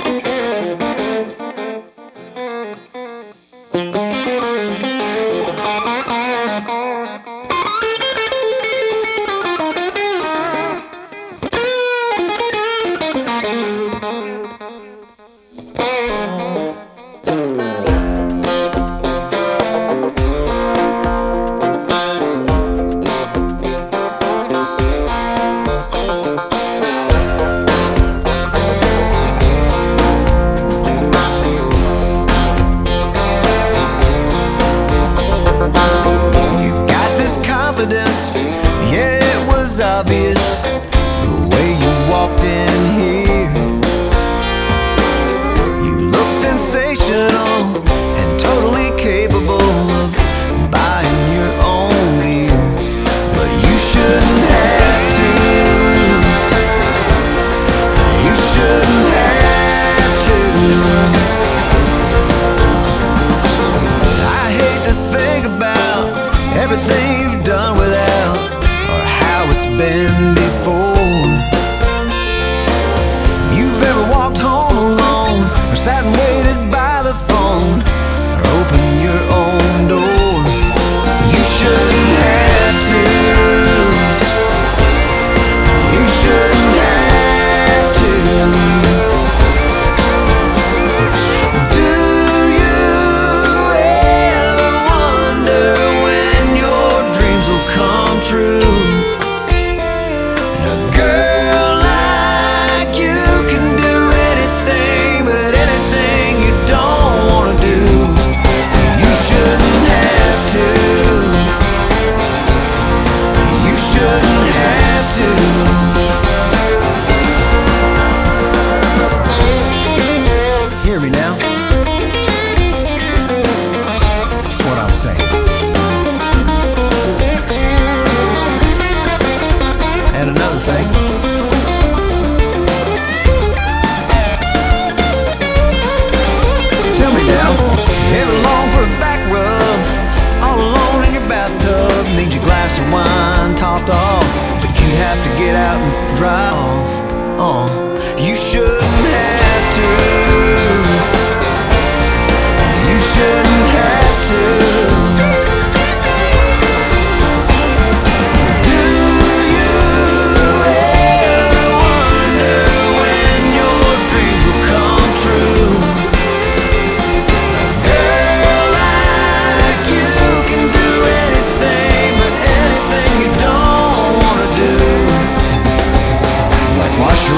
Thank you. Obvious Saying. And another thing. Tell me now, ever long for a back rub? All alone in your bathtub, need your glass of wine topped off, but you have to get out and dry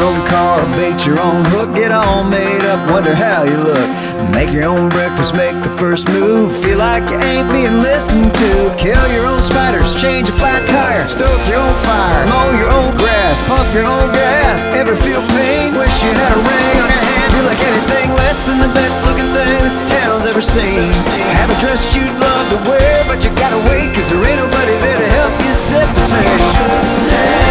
own car, bait your own hook. Get all made up, wonder how you look. Make your own breakfast, make the first move. Feel like you ain't being listened to. Kill your own spiders, change a flat tire, stoke your own fire, mow your own grass, pump your own gas. Ever feel pain? Wish you had a ring on your hand. Feel like anything less than the best looking thing this town's ever seen. Have a dress you'd love to wear, but you gotta wait, cause there ain't nobody there to help you zip the thing.